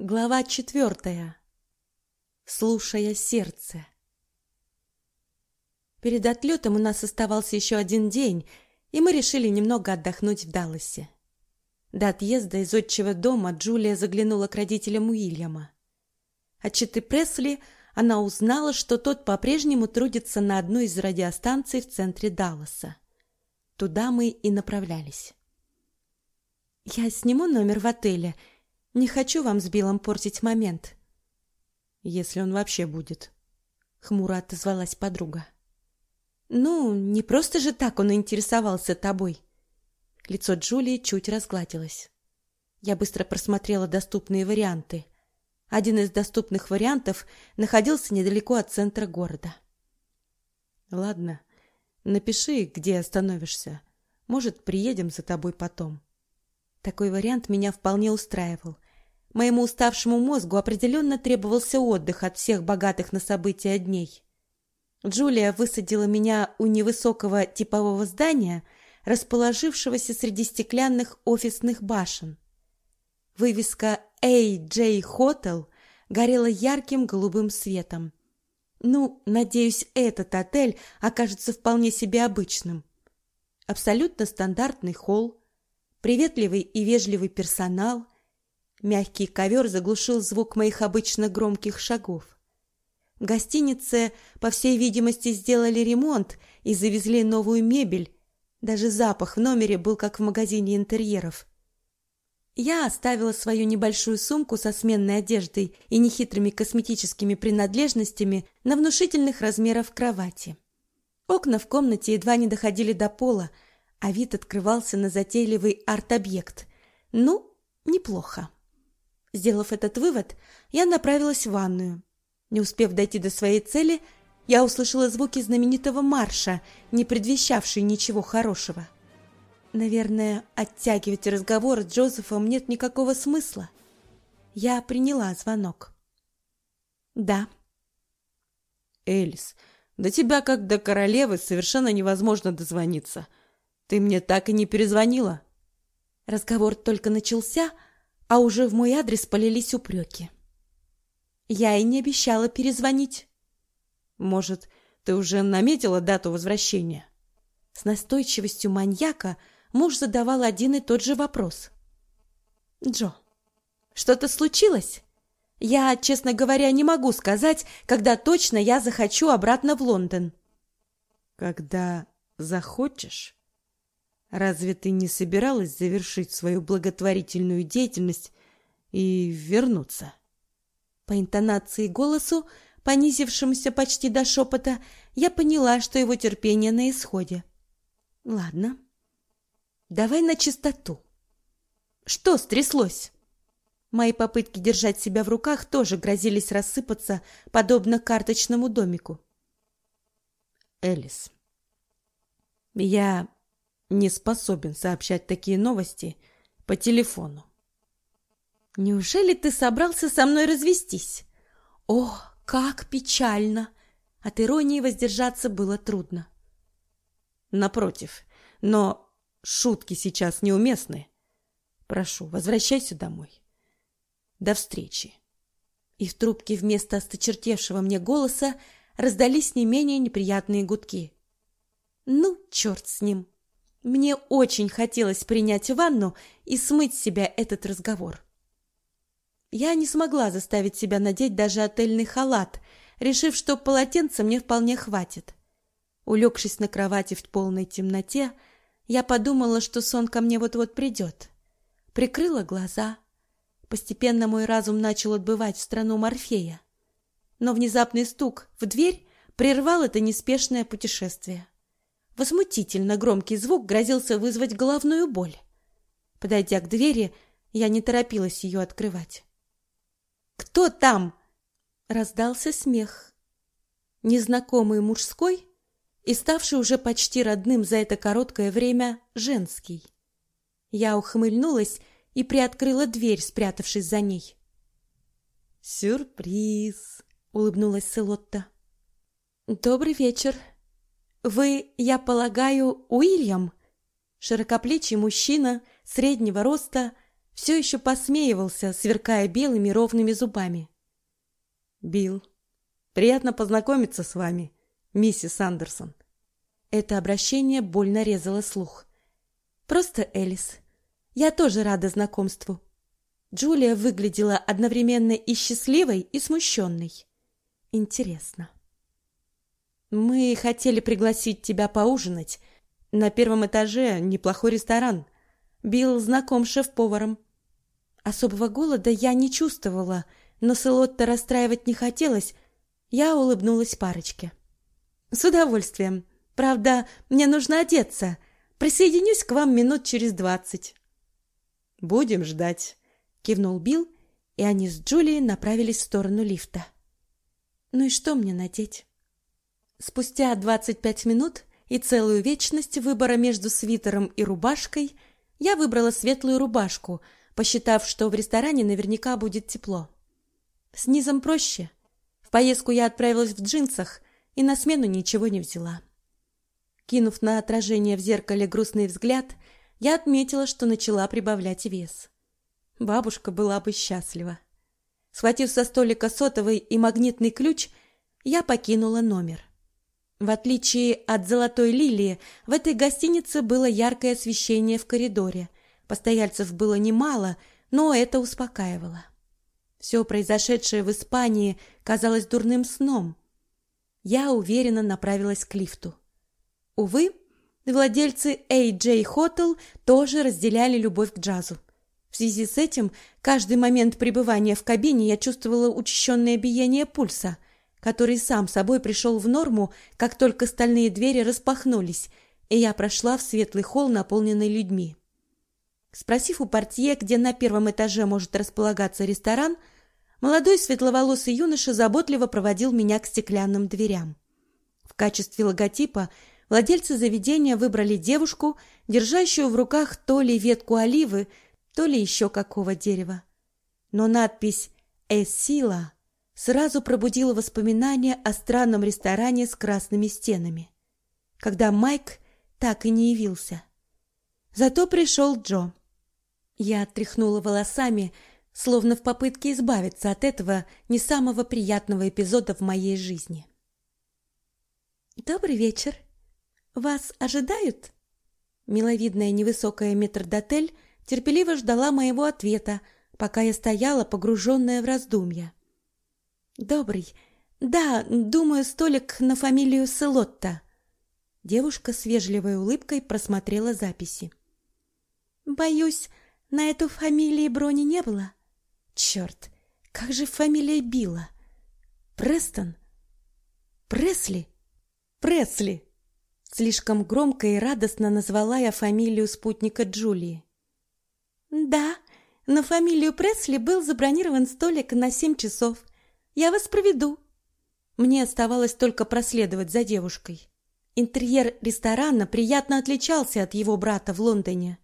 Глава четвертая. Слушая сердце. Перед отлетом у нас оставался еще один день, и мы решили немного отдохнуть в Далласе. До отъезда из отчего дома Джулия заглянула к родителям Уильяма. От Читы Пресли она узнала, что тот по-прежнему трудится на одной из радиостанций в центре Далласа. Туда мы и направлялись. «Я сниму номер в отеле», не хочу вам с Биллом портить момент. Если он вообще будет. Хмуро отозвалась подруга. Ну, не просто же так он интересовался тобой. Лицо Джулии чуть разгладилось. Я быстро просмотрела доступные варианты. Один из доступных вариантов находился недалеко от центра города. Ладно, напиши, где остановишься. Может, приедем за тобой потом. Такой вариант меня вполне устраивал. Моему уставшему мозгу определенно требовался отдых от всех богатых на события дней. Джулия высадила меня у невысокого типового здания, расположившегося среди стеклянных офисных башен. Вывеска AJ Hotel горела ярким голубым светом. Ну, надеюсь, этот отель окажется вполне себе обычным. Абсолютно стандартный холл, приветливый и вежливый персонал – Мягкий ковер заглушил звук моих обычно громких шагов. В гостинице, по всей видимости, сделали ремонт и завезли новую мебель. Даже запах в номере был как в магазине интерьеров. Я оставила свою небольшую сумку со сменной одеждой и нехитрыми косметическими принадлежностями на внушительных размерах кровати. Окна в комнате едва не доходили до пола, а вид открывался на затейливый арт-объект. Ну, неплохо. Сделав этот вывод, я направилась в ванную. Не успев дойти до своей цели, я услышала звуки знаменитого марша, не предвещавшие ничего хорошего. Наверное, оттягивать разговор с Джозефом нет никакого смысла. Я приняла звонок. Да. Элис, до тебя, как до королевы, совершенно невозможно дозвониться. Ты мне так и не перезвонила. Разговор только начался, а уже в мой адрес полились упреки. Я и не обещала перезвонить. Может, ты уже наметила дату возвращения? С настойчивостью маньяка муж задавал один и тот же вопрос. Джо, что-то случилось? Я, честно говоря, не могу сказать, когда точно я захочу обратно в Лондон. Когда захочешь, Разве ты не собиралась завершить свою благотворительную деятельность и вернуться? По интонации голосу, понизившемуся почти до шепота, я поняла, что его терпение на исходе. Ладно. Давай на чистоту. Что стряслось? Мои попытки держать себя в руках тоже грозились рассыпаться, подобно карточному домику. Элис, я не способен сообщать такие новости по телефону. Неужели ты собрался со мной развестись? О, как печально! От иронии воздержаться было трудно. Напротив, но шутки сейчас неуместны. Прошу, возвращайся домой. До встречи. И в трубке вместо осточертевшего мне голоса раздались не менее неприятные гудки. Ну, черт с ним. Мне очень хотелось принять ванну и смыть с себя этот разговор. Я не смогла заставить себя надеть даже отельный халат, решив, что полотенца мне вполне хватит. Улегшись на кровати в полной темноте, я подумала, что сон ко мне вот-вот придет. Прикрыла глаза. Постепенно мой разум начал отбывать в страну Морфея. Но внезапный стук в дверь прервал это неспешное путешествие. Возмутительно громкий звук грозился вызвать головную боль. Подойдя к двери, я не торопилась ее открывать. «Кто там?» — раздался смех. Незнакомый мужской и ставший уже почти родным за это короткое время женский. Я ухмыльнулась и приоткрыла дверь, спрятавшись за ней. «Сюрприз!» — улыбнулась Селотта. «Добрый вечер!» Вы, я полагаю, Уильям? Широкоплечий мужчина, среднего роста, все еще посмеивался, сверкая белыми ровными зубами. «Билл, приятно познакомиться с вами, миссис Андерсон». Это обращение больно резало слух. «Просто Элис. Я тоже рада знакомству». Джулия выглядела одновременно и счастливой, и смущенной. Интересно. Мы хотели пригласить тебя поужинать. На первом этаже неплохой ресторан. Билл знаком шеф-поваром. Особого голода я не чувствовала, но Селотта расстраивать не хотелось. Я улыбнулась парочке. С удовольствием. Правда, мне нужно одеться. Присоединюсь к вам минут через двадцать. Будем ждать, кивнул Билл, и они с Джулией направились в сторону лифта. Ну и что мне надеть? Спустя двадцать пять минут и целую вечность выбора между свитером и рубашкой я выбрала светлую рубашку, посчитав, что в ресторане наверняка будет тепло. С низом проще. В поездку я отправилась в джинсах и на смену ничего не взяла. Кинув на отражение в зеркале грустный взгляд, я отметила, что начала прибавлять вес. Бабушка была бы счастлива. Схватив со столика сотовый и магнитный ключ, я покинула номер. В отличие от «Золотой лилии», в этой гостинице было яркое освещение в коридоре. Постояльцев было немало, но это успокаивало. Все произошедшее в Испании казалось дурным сном. Я уверенно направилась к лифту. Увы, владельцы AJ Hotel тоже разделяли любовь к джазу. В связи с этим, каждый момент пребывания в кабине я чувствовала учащенное биение пульса – который сам собой пришел в норму, как только стальные двери распахнулись, и я прошла в светлый холл, наполненный людьми. Спросив у портье, где на первом этаже может располагаться ресторан, молодой светловолосый юноша заботливо проводил меня к стеклянным дверям. В качестве логотипа владельцы заведения выбрали девушку, держащую в руках то ли ветку оливы, то ли еще какого дерева. Но надпись «Эссила» сразу пробудило воспоминания о странном ресторане с красными стенами, когда Майк так и не явился. Зато пришел Джо. Я отряхнула волосами, словно в попытке избавиться от этого не самого приятного эпизода в моей жизни. Добрый вечер. Вас ожидают? Миловидная невысокая метрдотель терпеливо ждала моего ответа, пока я стояла погруженная в раздумья. Добрый. Да, думаю, столик на фамилию Селотта. Девушка с вежливой улыбкой просмотрела записи. Боюсь, на эту фамилию брони не было. Черт, как же фамилия Билла? Престон? Пресли? Пресли. Слишком громко и радостно назвала я фамилию спутника Джулии. Да, на фамилию Пресли был забронирован столик на семь часов. Я вас проведу. Мне оставалось только проследовать за девушкой. Интерьер ресторана приятно отличался от его брата в Лондоне.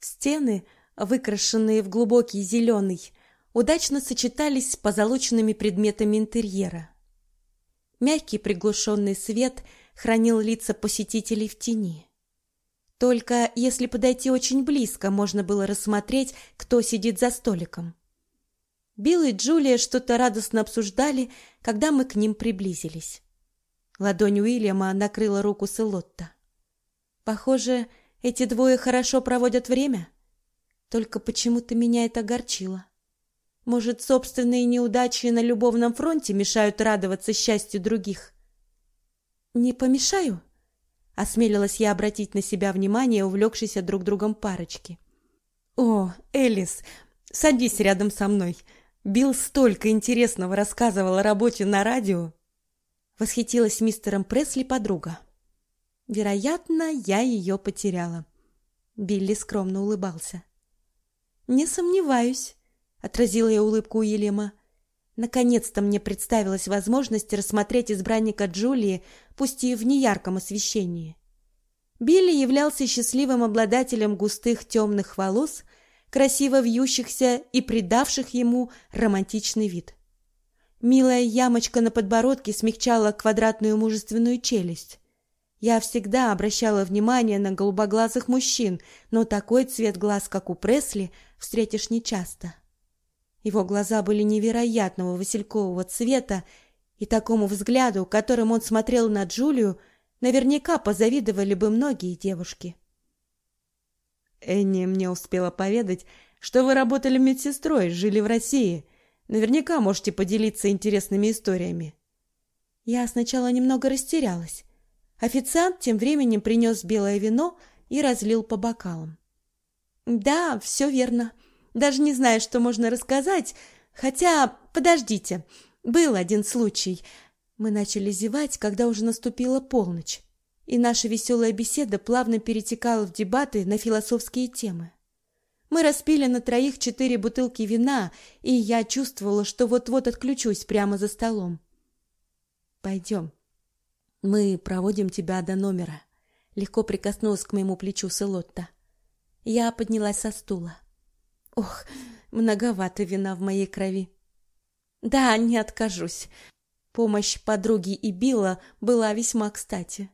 Стены, выкрашенные в глубокий зеленый, удачно сочетались с позолоченными предметами интерьера. Мягкий приглушенный свет хранил лица посетителей в тени. Только если подойти очень близко, можно было рассмотреть, кто сидит за столиком. Билл и Джулия что-то радостно обсуждали, когда мы к ним приблизились. Ладонь Уильяма накрыла руку Селотта. Похоже, эти двое хорошо проводят время. Только почему-то меня это огорчило. Может, собственные неудачи на любовном фронте мешают радоваться счастью других? Не помешаю? Осмелилась я обратить на себя внимание увлекшейся друг другом парочки. О, Элис, садись рядом со мной. Билл столько интересного рассказывал о работе на радио. Восхитилась мистером Пресли подруга. Вероятно, я ее потеряла. Билли скромно улыбался. Не сомневаюсь, отразила я улыбку Уильяма. Наконец-то мне представилась возможность рассмотреть избранника Джулии, пусть и в неярком освещении. Билли являлся счастливым обладателем густых темных волос красиво вьющихся и придавших ему романтичный вид. Милая ямочка на подбородке смягчала квадратную мужественную челюсть. Я всегда обращала внимание на голубоглазых мужчин, но такой цвет глаз, как у Пресли, встретишь нечасто. Его глаза были невероятного василькового цвета, и такому взгляду, которым он смотрел на Джулию, наверняка позавидовали бы многие девушки. Энни мне успела поведать, что вы работали медсестрой, жили в России. Наверняка можете поделиться интересными историями. Я сначала немного растерялась. Официант тем временем принес белое вино и разлил по бокалам. Да, все верно. Даже не знаю, что можно рассказать, хотя, подождите, был один случай. Мы начали зевать, когда уже наступила полночь, и наша веселая беседа плавно перетекала в дебаты на философские темы. Мы распили на троих четыре бутылки вина, и я чувствовала, что вот-вот отключусь прямо за столом. Пойдем, мы проводим тебя до номера. Легко прикоснулась к моему плечу Селотта. Я поднялась со стула. Ох, многовато вина в моей крови. Да, не откажусь. Помощь подруги и Билла была весьма кстати.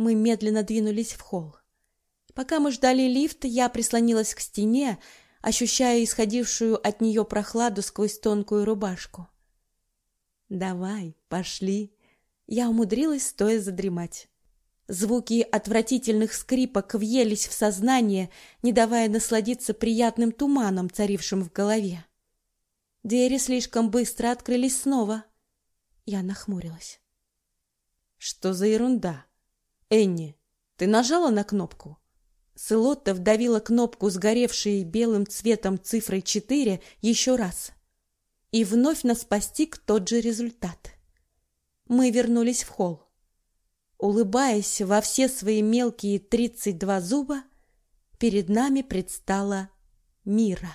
Мы медленно двинулись в холл. Пока мы ждали лифта, я прислонилась к стене, ощущая исходившую от нее прохладу сквозь тонкую рубашку. Давай, пошли, я умудрилась стоя задремать. Звуки отвратительных скрипок въелись в сознание, не давая насладиться приятным туманом, царившим в голове. Двери слишком быстро открылись снова. Я нахмурилась. Что за ерунда? Энни, ты нажала на кнопку? Селотта вдавила кнопку, сгоревшей белым цветом цифрой четыре, еще раз. И вновь нас постиг тот же результат мы вернулись в холл. Улыбаясь во все свои мелкие тридцать два зуба, перед нами предстала Мира.